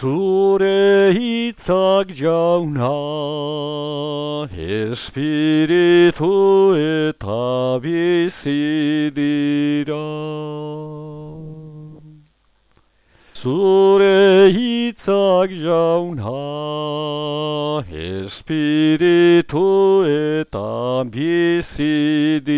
zure hitzak jauna, espiritu eta bizidira. Zure hitzak jauna, espiritu eta bizidira.